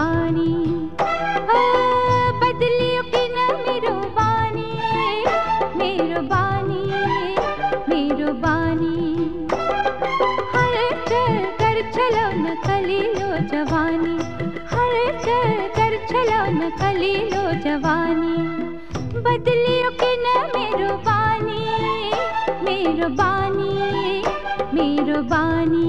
पानी। बदलियो की न मेरो बानी मेरो बानी मेरो बानी हर चल कर चलो न कली लो जवानी, हर चल कर चलो न कली लो जवानी। बदलियो की न मेरो बानी मेरो बानी मेरो बानी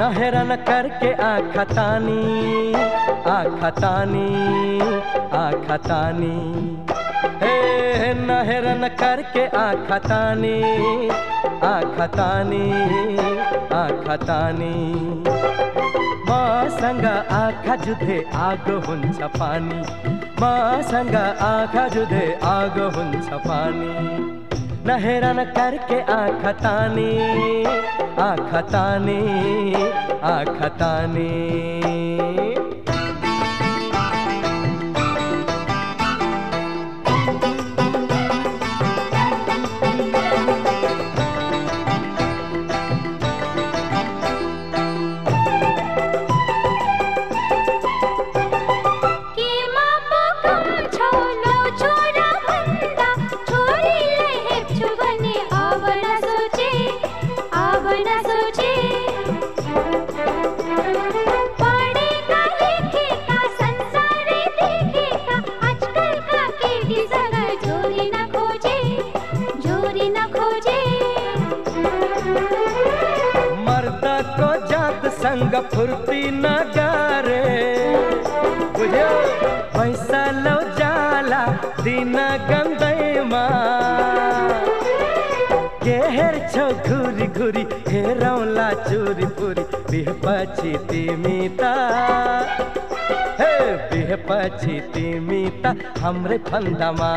नहरन न करके आखा तानी आखा तानी आखा तानी। हे नहरन न करके आखा तानी आखा तानी आखा तानी। आग हुन जुधे आगो हुन्छ पानी मासँग आँखा जुधे आग हुन्छ पानी नहरन करके आखतानी आखतानी आखतानी संग फुर्ती न बुझो, पैसा लो जाला, दिन गंदैमा केहर छो घुरी घुरी हेरौला चोरी पुरी, बिह पछि तिमीता हे बिह पछि तिमीता, हमरे फंदामा।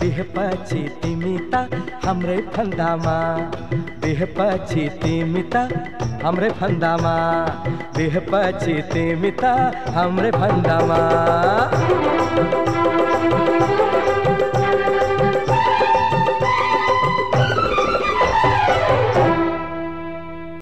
बिह पछी तिमीता, हमरे फंदामा। बिह पछी तिमीता, हमरे फंदामा। बिह पछी तिमिता, हमरे फंदामा।